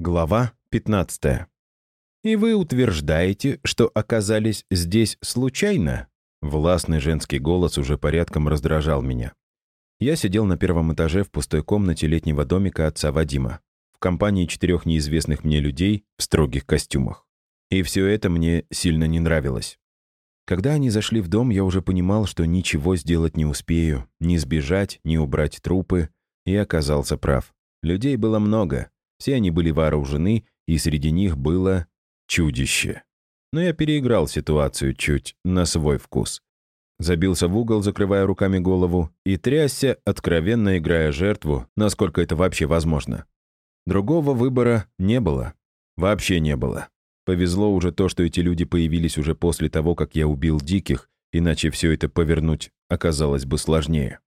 Глава 15. «И вы утверждаете, что оказались здесь случайно?» Властный женский голос уже порядком раздражал меня. Я сидел на первом этаже в пустой комнате летнего домика отца Вадима, в компании четырех неизвестных мне людей в строгих костюмах. И все это мне сильно не нравилось. Когда они зашли в дом, я уже понимал, что ничего сделать не успею, ни сбежать, ни убрать трупы, и оказался прав. Людей было много, все они были вооружены, и среди них было чудище. Но я переиграл ситуацию чуть на свой вкус. Забился в угол, закрывая руками голову, и трясся, откровенно играя жертву, насколько это вообще возможно. Другого выбора не было. Вообще не было. Повезло уже то, что эти люди появились уже после того, как я убил диких, иначе все это повернуть оказалось бы сложнее.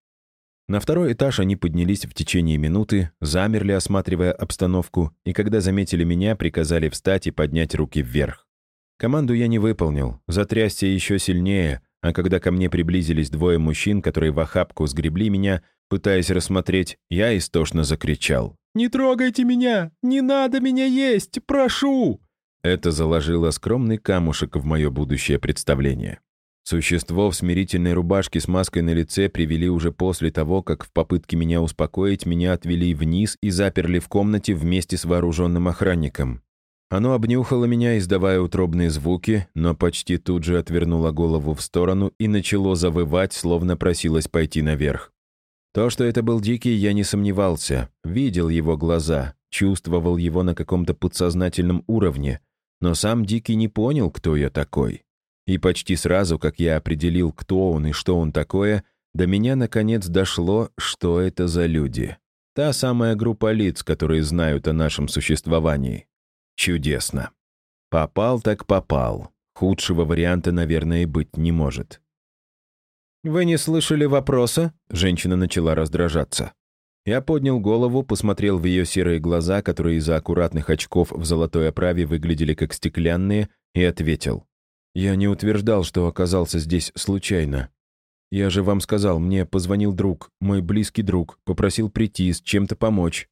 На второй этаж они поднялись в течение минуты, замерли, осматривая обстановку, и когда заметили меня, приказали встать и поднять руки вверх. Команду я не выполнил, затрясся еще сильнее, а когда ко мне приблизились двое мужчин, которые в охапку сгребли меня, пытаясь рассмотреть, я истошно закричал. «Не трогайте меня! Не надо меня есть! Прошу!» Это заложило скромный камушек в мое будущее представление. Существо в смирительной рубашке с маской на лице привели уже после того, как в попытке меня успокоить меня отвели вниз и заперли в комнате вместе с вооруженным охранником. Оно обнюхало меня, издавая утробные звуки, но почти тут же отвернуло голову в сторону и начало завывать, словно просилось пойти наверх. То, что это был Дикий, я не сомневался. Видел его глаза, чувствовал его на каком-то подсознательном уровне. Но сам Дикий не понял, кто я такой. И почти сразу, как я определил, кто он и что он такое, до меня наконец дошло, что это за люди. Та самая группа лиц, которые знают о нашем существовании. Чудесно. Попал так попал. Худшего варианта, наверное, быть не может. «Вы не слышали вопроса?» Женщина начала раздражаться. Я поднял голову, посмотрел в ее серые глаза, которые из-за аккуратных очков в золотой оправе выглядели как стеклянные, и ответил. Я не утверждал, что оказался здесь случайно. Я же вам сказал, мне позвонил друг, мой близкий друг, попросил прийти, с чем-то помочь.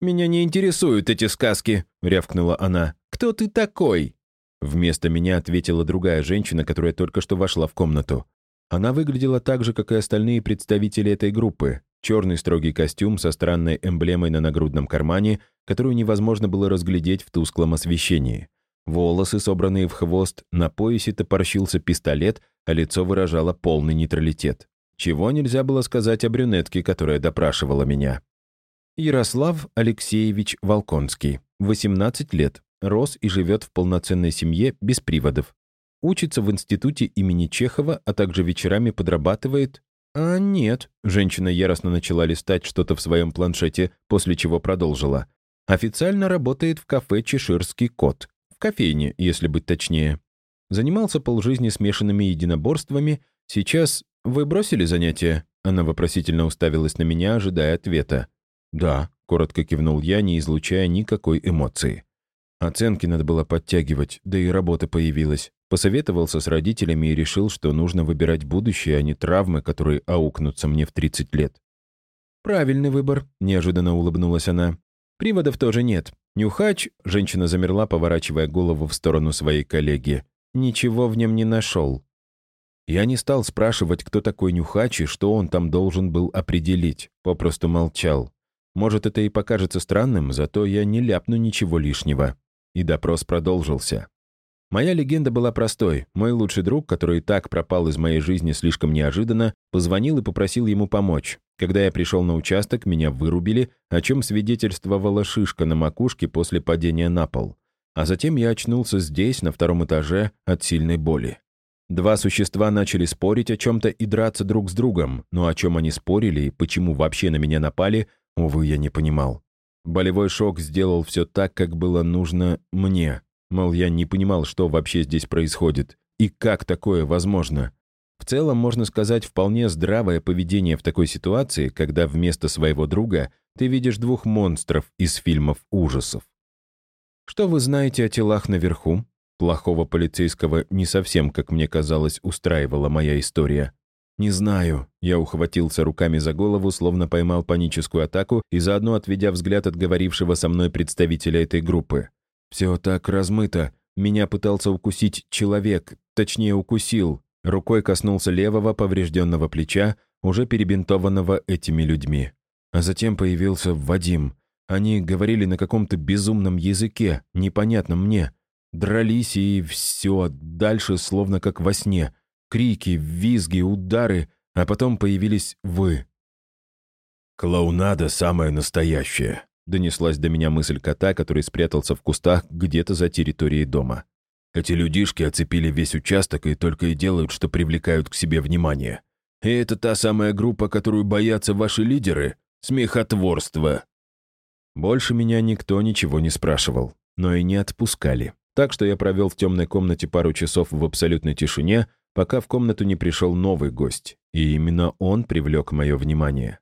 «Меня не интересуют эти сказки», — рявкнула она. «Кто ты такой?» Вместо меня ответила другая женщина, которая только что вошла в комнату. Она выглядела так же, как и остальные представители этой группы. Черный строгий костюм со странной эмблемой на нагрудном кармане, которую невозможно было разглядеть в тусклом освещении. Волосы, собранные в хвост, на поясе топорщился пистолет, а лицо выражало полный нейтралитет. Чего нельзя было сказать о брюнетке, которая допрашивала меня. Ярослав Алексеевич Волконский, 18 лет, рос и живет в полноценной семье без приводов. Учится в институте имени Чехова, а также вечерами подрабатывает... А нет, женщина яростно начала листать что-то в своем планшете, после чего продолжила. Официально работает в кафе «Чеширский кот», в кофейне, если быть точнее. Занимался полжизни смешанными единоборствами. Сейчас вы бросили занятия?» Она вопросительно уставилась на меня, ожидая ответа. «Да», — коротко кивнул я, не излучая никакой эмоции. Оценки надо было подтягивать, да и работа появилась. Посоветовался с родителями и решил, что нужно выбирать будущее, а не травмы, которые аукнутся мне в 30 лет. «Правильный выбор», — неожиданно улыбнулась она. «Приводов тоже нет. Нюхач, женщина замерла, поворачивая голову в сторону своей коллеги, ничего в нем не нашел. Я не стал спрашивать, кто такой Нюхач и что он там должен был определить, попросту молчал. Может, это и покажется странным, зато я не ляпну ничего лишнего. И допрос продолжился. Моя легенда была простой. Мой лучший друг, который так пропал из моей жизни слишком неожиданно, позвонил и попросил ему помочь. Когда я пришел на участок, меня вырубили, о чем свидетельствовала шишка на макушке после падения на пол. А затем я очнулся здесь, на втором этаже, от сильной боли. Два существа начали спорить о чем-то и драться друг с другом, но о чем они спорили и почему вообще на меня напали, увы, я не понимал. Болевой шок сделал все так, как было нужно мне. Мол, я не понимал, что вообще здесь происходит. И как такое возможно? В целом, можно сказать, вполне здравое поведение в такой ситуации, когда вместо своего друга ты видишь двух монстров из фильмов ужасов. Что вы знаете о телах наверху? Плохого полицейского не совсем, как мне казалось, устраивала моя история. «Не знаю». Я ухватился руками за голову, словно поймал паническую атаку и заодно отведя взгляд от говорившего со мной представителя этой группы. «Все так размыто. Меня пытался укусить человек, точнее, укусил». Рукой коснулся левого поврежденного плеча, уже перебинтованного этими людьми. А затем появился Вадим. Они говорили на каком-то безумном языке, непонятном мне. Дрались и все, дальше словно как во сне. Крики, визги, удары, а потом появились вы. «Клоунада самая настоящая», — донеслась до меня мысль кота, который спрятался в кустах где-то за территорией дома. «Эти людишки оцепили весь участок и только и делают, что привлекают к себе внимание. И это та самая группа, которую боятся ваши лидеры? Смехотворство!» Больше меня никто ничего не спрашивал, но и не отпускали. Так что я провел в темной комнате пару часов в абсолютной тишине, пока в комнату не пришел новый гость. И именно он привлек мое внимание.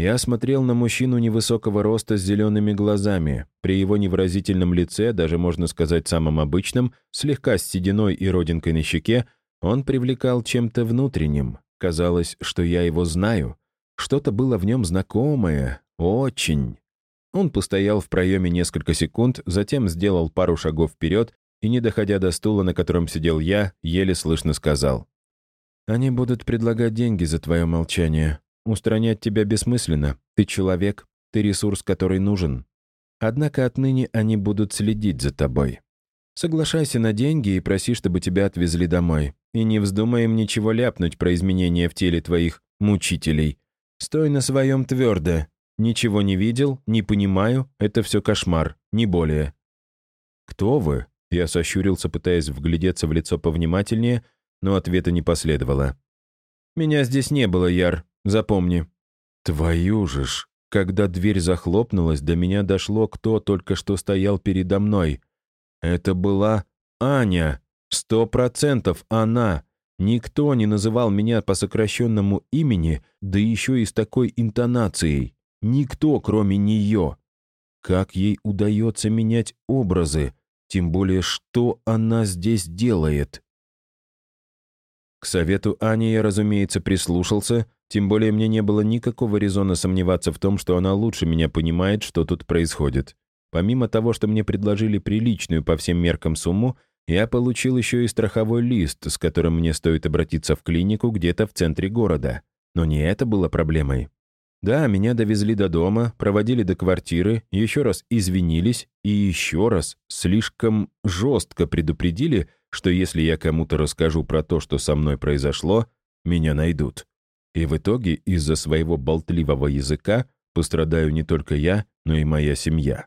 Я смотрел на мужчину невысокого роста с зелеными глазами. При его невыразительном лице, даже можно сказать самым обычным, слегка с сединой и родинкой на щеке, он привлекал чем-то внутренним. Казалось, что я его знаю. Что-то было в нем знакомое. Очень. Он постоял в проеме несколько секунд, затем сделал пару шагов вперед и, не доходя до стула, на котором сидел я, еле слышно сказал. «Они будут предлагать деньги за твое молчание. Устранять тебя бессмысленно. Ты человек, ты ресурс, который нужен. Однако отныне они будут следить за тобой. Соглашайся на деньги и проси, чтобы тебя отвезли домой. И не вздумай им ничего ляпнуть про изменения в теле твоих мучителей. Стой на своем твердо, Ничего не видел, не понимаю, это все кошмар, не более». «Кто вы?» Я сощурился, пытаясь вглядеться в лицо повнимательнее, но ответа не последовало. «Меня здесь не было, Яр, запомни». «Твою же ж!» Когда дверь захлопнулась, до меня дошло, кто только что стоял передо мной. Это была Аня. Сто процентов она. Никто не называл меня по сокращенному имени, да еще и с такой интонацией. Никто, кроме нее. Как ей удается менять образы, тем более, что она здесь делает? К совету Ани я, разумеется, прислушался, тем более мне не было никакого резона сомневаться в том, что она лучше меня понимает, что тут происходит. Помимо того, что мне предложили приличную по всем меркам сумму, я получил еще и страховой лист, с которым мне стоит обратиться в клинику где-то в центре города. Но не это было проблемой. Да, меня довезли до дома, проводили до квартиры, еще раз извинились и еще раз слишком жестко предупредили, что если я кому-то расскажу про то, что со мной произошло, меня найдут. И в итоге из-за своего болтливого языка пострадаю не только я, но и моя семья.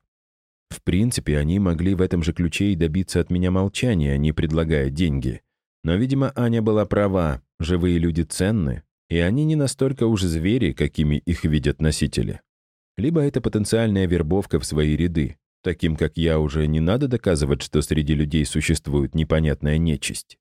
В принципе, они могли в этом же ключе и добиться от меня молчания, не предлагая деньги. Но, видимо, Аня была права, живые люди ценны, и они не настолько уж звери, какими их видят носители. Либо это потенциальная вербовка в свои ряды. Таким, как я, уже не надо доказывать, что среди людей существует непонятная нечисть.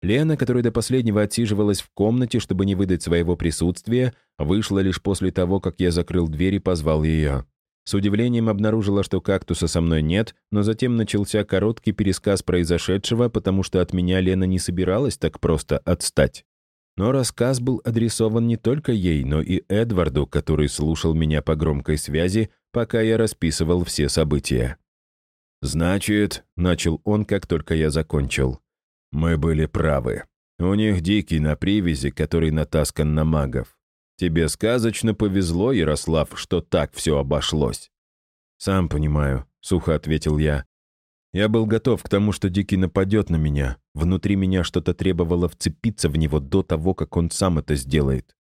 Лена, которая до последнего отсиживалась в комнате, чтобы не выдать своего присутствия, вышла лишь после того, как я закрыл дверь и позвал ее. С удивлением обнаружила, что кактуса со мной нет, но затем начался короткий пересказ произошедшего, потому что от меня Лена не собиралась так просто отстать. Но рассказ был адресован не только ей, но и Эдварду, который слушал меня по громкой связи, пока я расписывал все события. «Значит», — начал он, как только я закончил, — «мы были правы. У них дикий на привязи, который натаскан на магов. Тебе сказочно повезло, Ярослав, что так все обошлось». «Сам понимаю», — сухо ответил я. Я был готов к тому, что Дикий нападет на меня. Внутри меня что-то требовало вцепиться в него до того, как он сам это сделает.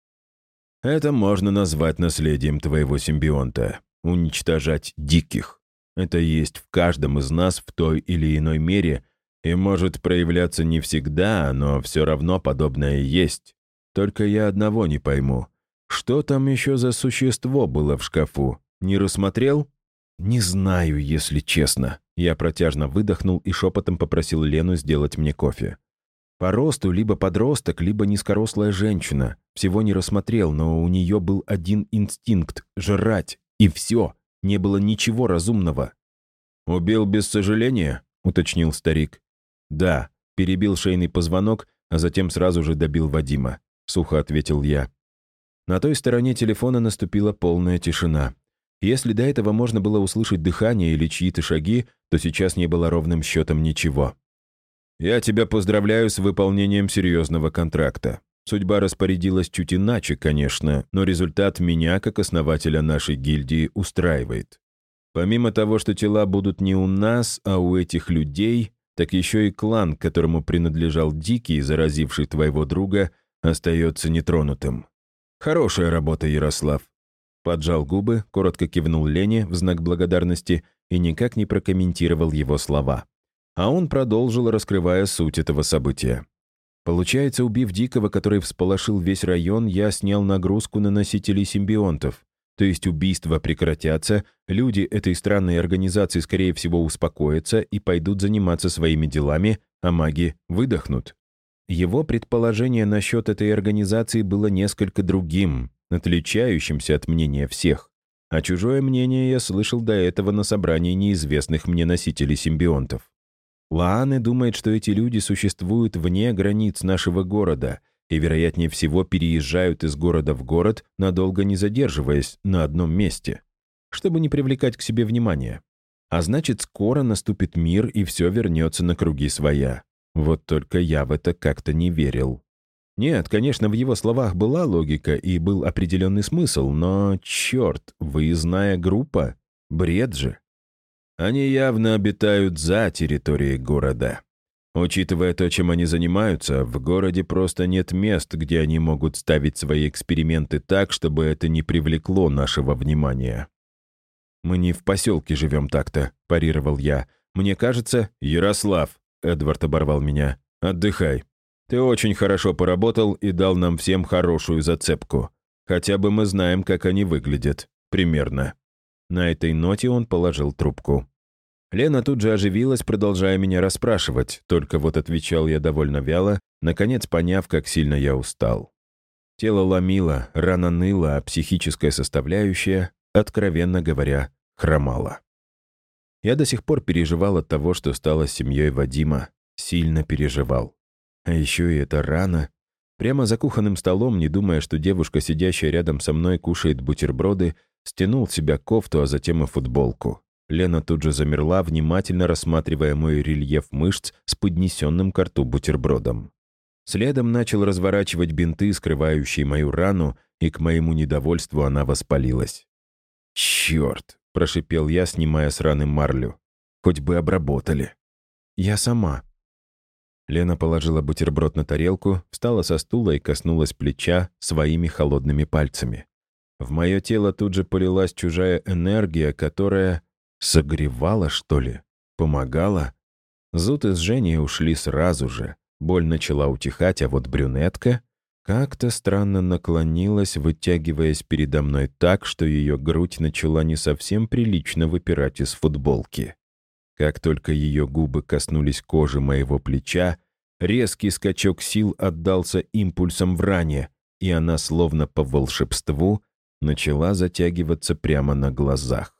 Это можно назвать наследием твоего симбионта. Уничтожать диких. Это есть в каждом из нас в той или иной мере и может проявляться не всегда, но все равно подобное есть. Только я одного не пойму. Что там еще за существо было в шкафу? Не рассмотрел? Не знаю, если честно. Я протяжно выдохнул и шепотом попросил Лену сделать мне кофе. По росту либо подросток, либо низкорослая женщина. Всего не рассмотрел, но у нее был один инстинкт — жрать. И все. Не было ничего разумного. «Убил без сожаления?» — уточнил старик. «Да», — перебил шейный позвонок, а затем сразу же добил Вадима. — сухо ответил я. На той стороне телефона наступила полная тишина. Если до этого можно было услышать дыхание или чьи-то шаги, то сейчас не было ровным счетом ничего. «Я тебя поздравляю с выполнением серьезного контракта. Судьба распорядилась чуть иначе, конечно, но результат меня, как основателя нашей гильдии, устраивает. Помимо того, что тела будут не у нас, а у этих людей, так еще и клан, которому принадлежал Дикий, заразивший твоего друга, остается нетронутым. Хорошая работа, Ярослав. Поджал губы, коротко кивнул Лене в знак благодарности и никак не прокомментировал его слова. А он продолжил, раскрывая суть этого события. Получается, убив Дикого, который всполошил весь район, я снял нагрузку на носителей симбионтов. То есть убийства прекратятся, люди этой странной организации, скорее всего, успокоятся и пойдут заниматься своими делами, а маги выдохнут. Его предположение насчет этой организации было несколько другим, отличающимся от мнения всех. А чужое мнение я слышал до этого на собрании неизвестных мне носителей симбионтов. Лааны думает, что эти люди существуют вне границ нашего города и, вероятнее всего, переезжают из города в город, надолго не задерживаясь на одном месте, чтобы не привлекать к себе внимания. А значит, скоро наступит мир, и все вернется на круги своя. Вот только я в это как-то не верил. Нет, конечно, в его словах была логика и был определенный смысл, но, черт, выездная группа? Бред же. Они явно обитают за территорией города. Учитывая то, чем они занимаются, в городе просто нет мест, где они могут ставить свои эксперименты так, чтобы это не привлекло нашего внимания. «Мы не в поселке живем так-то», — парировал я. «Мне кажется...» «Ярослав», Эдвард оборвал меня. «Отдыхай. Ты очень хорошо поработал и дал нам всем хорошую зацепку. Хотя бы мы знаем, как они выглядят. Примерно». На этой ноте он положил трубку. Лена тут же оживилась, продолжая меня расспрашивать, только вот отвечал я довольно вяло, наконец поняв, как сильно я устал. Тело ломило, рана ныла, а психическая составляющая, откровенно говоря, хромала. Я до сих пор переживал от того, что стало семьей Вадима. Сильно переживал. А еще и эта рана. Прямо за кухонным столом, не думая, что девушка, сидящая рядом со мной, кушает бутерброды, стянул с себя кофту, а затем и футболку. Лена тут же замерла, внимательно рассматривая мой рельеф мышц с поднесенным к рту бутербродом. Следом начал разворачивать бинты, скрывающие мою рану, и к моему недовольству она воспалилась. «Черт!» прошипел я, снимая с раны марлю. «Хоть бы обработали». «Я сама». Лена положила бутерброд на тарелку, встала со стула и коснулась плеча своими холодными пальцами. В мое тело тут же полилась чужая энергия, которая согревала, что ли, помогала. Зуд и сжение ушли сразу же. Боль начала утихать, а вот брюнетка как-то странно наклонилась, вытягиваясь передо мной так, что ее грудь начала не совсем прилично выпирать из футболки. Как только ее губы коснулись кожи моего плеча, резкий скачок сил отдался импульсом в ране, и она, словно по волшебству, начала затягиваться прямо на глазах.